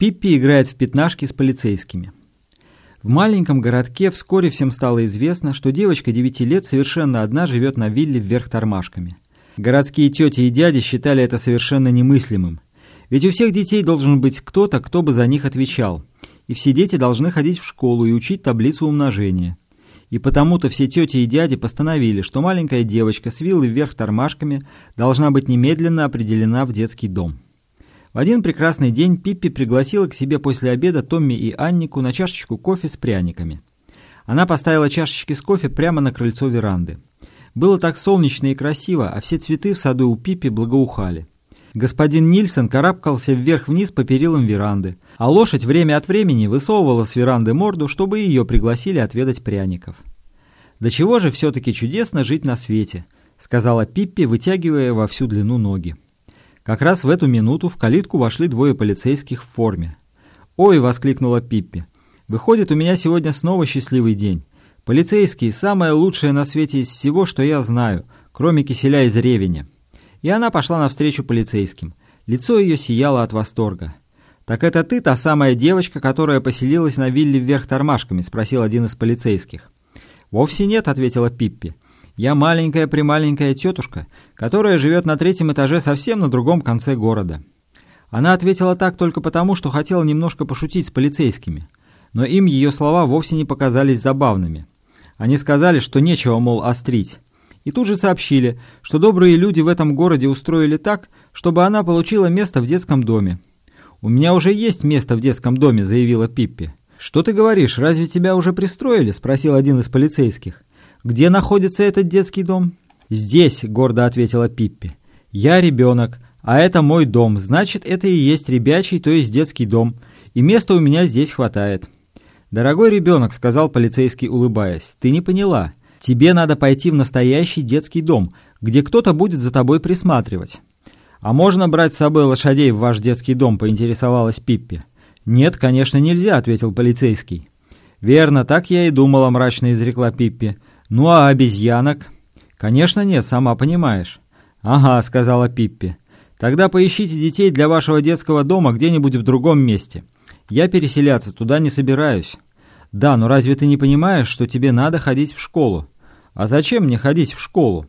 Пиппи играет в пятнашки с полицейскими. В маленьком городке вскоре всем стало известно, что девочка 9 лет совершенно одна живет на вилле вверх тормашками. Городские тети и дяди считали это совершенно немыслимым. Ведь у всех детей должен быть кто-то, кто бы за них отвечал. И все дети должны ходить в школу и учить таблицу умножения. И потому-то все тети и дяди постановили, что маленькая девочка с виллой вверх тормашками должна быть немедленно определена в детский дом. Один прекрасный день Пиппи пригласила к себе после обеда Томми и Аннику на чашечку кофе с пряниками. Она поставила чашечки с кофе прямо на крыльцо веранды. Было так солнечно и красиво, а все цветы в саду у Пиппи благоухали. Господин Нильсон карабкался вверх-вниз по перилам веранды, а лошадь время от времени высовывала с веранды морду, чтобы ее пригласили отведать пряников. «Да чего же все-таки чудесно жить на свете», — сказала Пиппи, вытягивая во всю длину ноги. Как раз в эту минуту в калитку вошли двое полицейских в форме. «Ой!» — воскликнула Пиппи. «Выходит, у меня сегодня снова счастливый день. Полицейские — самое лучшее на свете из всего, что я знаю, кроме киселя из ревеня». И она пошла навстречу полицейским. Лицо ее сияло от восторга. «Так это ты та самая девочка, которая поселилась на вилле вверх тормашками?» — спросил один из полицейских. «Вовсе нет», — ответила Пиппи. Я маленькая-прималенькая тетушка, которая живет на третьем этаже совсем на другом конце города. Она ответила так только потому, что хотела немножко пошутить с полицейскими. Но им ее слова вовсе не показались забавными. Они сказали, что нечего, мол, острить. И тут же сообщили, что добрые люди в этом городе устроили так, чтобы она получила место в детском доме. «У меня уже есть место в детском доме», — заявила Пиппи. «Что ты говоришь, разве тебя уже пристроили?» — спросил один из полицейских. «Где находится этот детский дом?» «Здесь», — гордо ответила Пиппи. «Я ребенок, а это мой дом, значит, это и есть ребячий, то есть детский дом, и места у меня здесь хватает». «Дорогой ребенок», — сказал полицейский, улыбаясь, — «ты не поняла. Тебе надо пойти в настоящий детский дом, где кто-то будет за тобой присматривать». «А можно брать с собой лошадей в ваш детский дом?» — поинтересовалась Пиппи. «Нет, конечно, нельзя», — ответил полицейский. «Верно, так я и думала», — мрачно изрекла Пиппи. «Ну а обезьянок?» «Конечно нет, сама понимаешь». «Ага», — сказала Пиппи. «Тогда поищите детей для вашего детского дома где-нибудь в другом месте. Я переселяться туда не собираюсь». «Да, но разве ты не понимаешь, что тебе надо ходить в школу?» «А зачем мне ходить в школу?»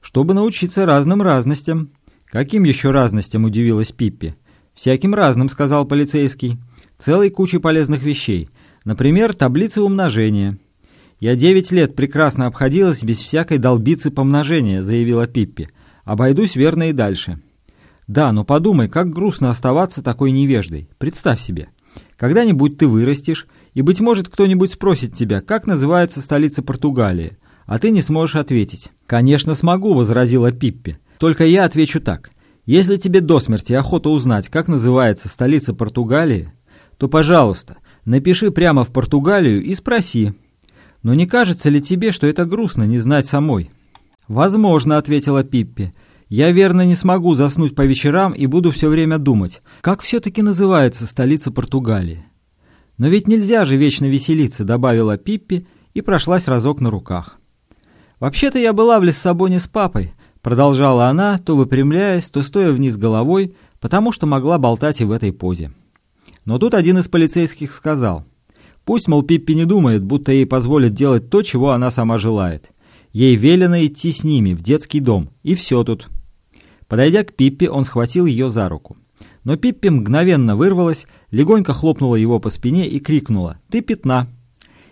«Чтобы научиться разным разностям». «Каким еще разностям?» – удивилась Пиппи. «Всяким разным», – сказал полицейский. «Целой кучей полезных вещей. Например, таблицы умножения». «Я девять лет прекрасно обходилась без всякой долбицы помножения», — заявила Пиппи. «Обойдусь верно и дальше». «Да, но подумай, как грустно оставаться такой невеждой. Представь себе. Когда-нибудь ты вырастешь, и, быть может, кто-нибудь спросит тебя, как называется столица Португалии, а ты не сможешь ответить». «Конечно смогу», — возразила Пиппи. «Только я отвечу так. Если тебе до смерти охота узнать, как называется столица Португалии, то, пожалуйста, напиши прямо в Португалию и спроси, но не кажется ли тебе, что это грустно не знать самой?» «Возможно», — ответила Пиппи. «Я верно не смогу заснуть по вечерам и буду все время думать, как все-таки называется столица Португалии». «Но ведь нельзя же вечно веселиться», — добавила Пиппи и прошлась разок на руках. «Вообще-то я была в Лиссабоне с папой», — продолжала она, то выпрямляясь, то стоя вниз головой, потому что могла болтать и в этой позе. Но тут один из полицейских сказал — Пусть, мол, Пиппи не думает, будто ей позволят делать то, чего она сама желает. Ей велено идти с ними в детский дом, и все тут. Подойдя к Пиппи, он схватил ее за руку. Но Пиппи мгновенно вырвалась, легонько хлопнула его по спине и крикнула «Ты пятна!».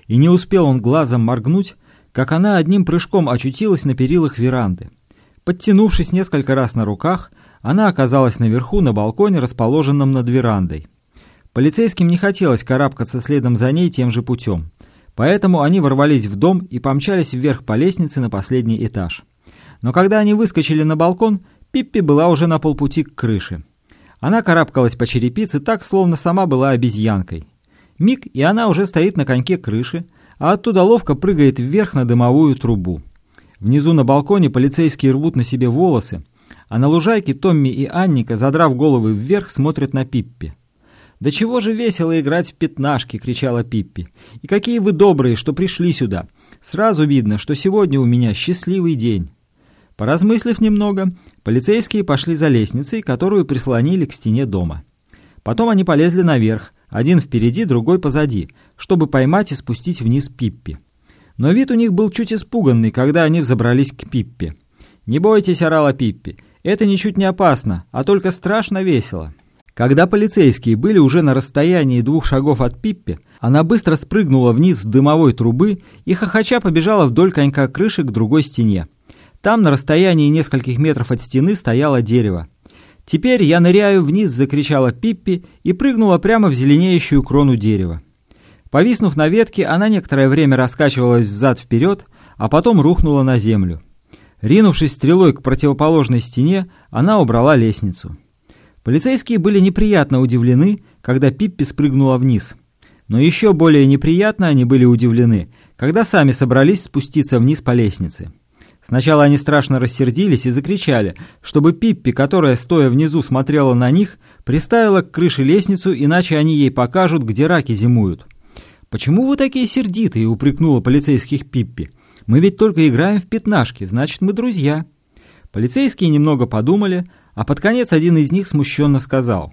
И не успел он глазом моргнуть, как она одним прыжком очутилась на перилах веранды. Подтянувшись несколько раз на руках, она оказалась наверху на балконе, расположенном над верандой. Полицейским не хотелось карабкаться следом за ней тем же путем. Поэтому они ворвались в дом и помчались вверх по лестнице на последний этаж. Но когда они выскочили на балкон, Пиппи была уже на полпути к крыше. Она карабкалась по черепице так, словно сама была обезьянкой. Миг, и она уже стоит на коньке крыши, а оттуда ловко прыгает вверх на дымовую трубу. Внизу на балконе полицейские рвут на себе волосы, а на лужайке Томми и Анника, задрав головы вверх, смотрят на Пиппи. «Да чего же весело играть в пятнашки!» — кричала Пиппи. «И какие вы добрые, что пришли сюда! Сразу видно, что сегодня у меня счастливый день!» Поразмыслив немного, полицейские пошли за лестницей, которую прислонили к стене дома. Потом они полезли наверх, один впереди, другой позади, чтобы поймать и спустить вниз Пиппи. Но вид у них был чуть испуганный, когда они взобрались к Пиппи. «Не бойтесь», — орала Пиппи, — «это ничуть не опасно, а только страшно весело». Когда полицейские были уже на расстоянии двух шагов от Пиппи, она быстро спрыгнула вниз с дымовой трубы и хохоча побежала вдоль конька крыши к другой стене. Там, на расстоянии нескольких метров от стены, стояло дерево. «Теперь я ныряю вниз!» — закричала Пиппи и прыгнула прямо в зеленеющую крону дерева. Повиснув на ветке, она некоторое время раскачивалась взад-вперед, а потом рухнула на землю. Ринувшись стрелой к противоположной стене, она убрала лестницу. Полицейские были неприятно удивлены, когда Пиппи спрыгнула вниз. Но еще более неприятно они были удивлены, когда сами собрались спуститься вниз по лестнице. Сначала они страшно рассердились и закричали, чтобы Пиппи, которая, стоя внизу, смотрела на них, приставила к крыше лестницу, иначе они ей покажут, где раки зимуют. «Почему вы такие сердитые?» — упрекнула полицейских Пиппи. «Мы ведь только играем в пятнашки, значит, мы друзья». Полицейские немного подумали, а под конец один из них смущенно сказал.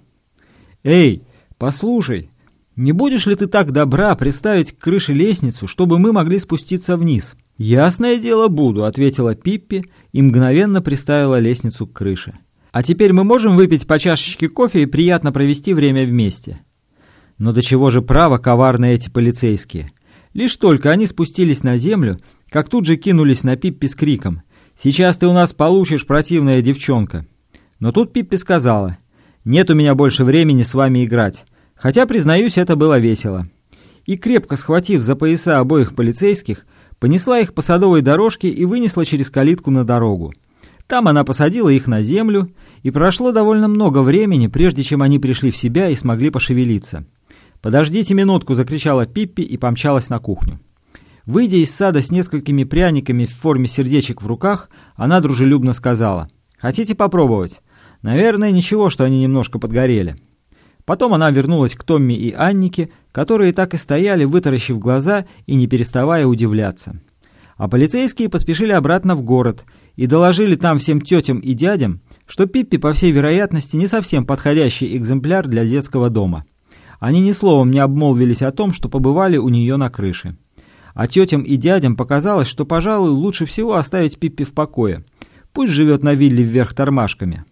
«Эй, послушай, не будешь ли ты так добра приставить к крыше лестницу, чтобы мы могли спуститься вниз?» «Ясное дело буду», — ответила Пиппи и мгновенно приставила лестницу к крыше. «А теперь мы можем выпить по чашечке кофе и приятно провести время вместе». Но до чего же право коварны эти полицейские? Лишь только они спустились на землю, как тут же кинулись на Пиппи с криком «Сейчас ты у нас получишь, противная девчонка!» Но тут Пиппи сказала, «Нет у меня больше времени с вами играть». Хотя, признаюсь, это было весело. И крепко схватив за пояса обоих полицейских, понесла их по садовой дорожке и вынесла через калитку на дорогу. Там она посадила их на землю, и прошло довольно много времени, прежде чем они пришли в себя и смогли пошевелиться. «Подождите минутку!» — закричала Пиппи и помчалась на кухню. Выйдя из сада с несколькими пряниками в форме сердечек в руках, она дружелюбно сказала, «Хотите попробовать? Наверное, ничего, что они немножко подгорели». Потом она вернулась к Томми и Аннике, которые так и стояли, вытаращив глаза и не переставая удивляться. А полицейские поспешили обратно в город и доложили там всем тетям и дядям, что Пиппи, по всей вероятности, не совсем подходящий экземпляр для детского дома. Они ни словом не обмолвились о том, что побывали у нее на крыше. А тетям и дядям показалось, что, пожалуй, лучше всего оставить Пиппи в покое. Пусть живет на вилле вверх тормашками.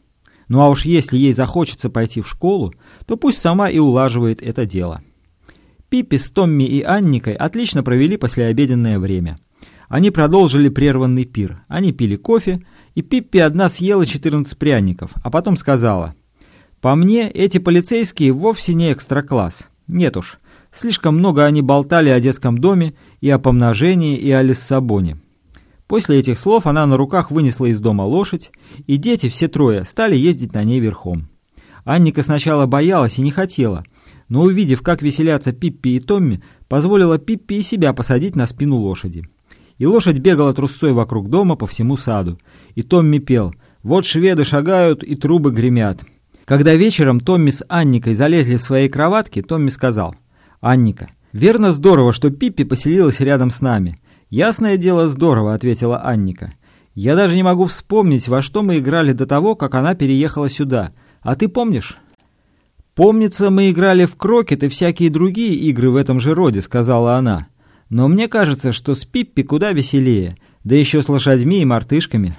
Ну а уж если ей захочется пойти в школу, то пусть сама и улаживает это дело. Пиппи с Томми и Анникой отлично провели послеобеденное время. Они продолжили прерванный пир. Они пили кофе, и Пиппи одна съела 14 пряников, а потом сказала, «По мне, эти полицейские вовсе не экстра-класс. Нет уж, слишком много они болтали о детском доме и о помножении и о Лиссабоне. После этих слов она на руках вынесла из дома лошадь, и дети, все трое, стали ездить на ней верхом. Анника сначала боялась и не хотела, но увидев, как веселятся Пиппи и Томми, позволила Пиппи и себя посадить на спину лошади. И лошадь бегала трусцой вокруг дома по всему саду, и Томми пел «Вот шведы шагают и трубы гремят». Когда вечером Томми с Анникой залезли в свои кроватки, Томми сказал «Анника, верно здорово, что Пиппи поселилась рядом с нами. «Ясное дело, здорово», — ответила Анника. «Я даже не могу вспомнить, во что мы играли до того, как она переехала сюда. А ты помнишь?» «Помнится, мы играли в крокет и всякие другие игры в этом же роде», — сказала она. «Но мне кажется, что с Пиппи куда веселее, да еще с лошадьми и мартышками».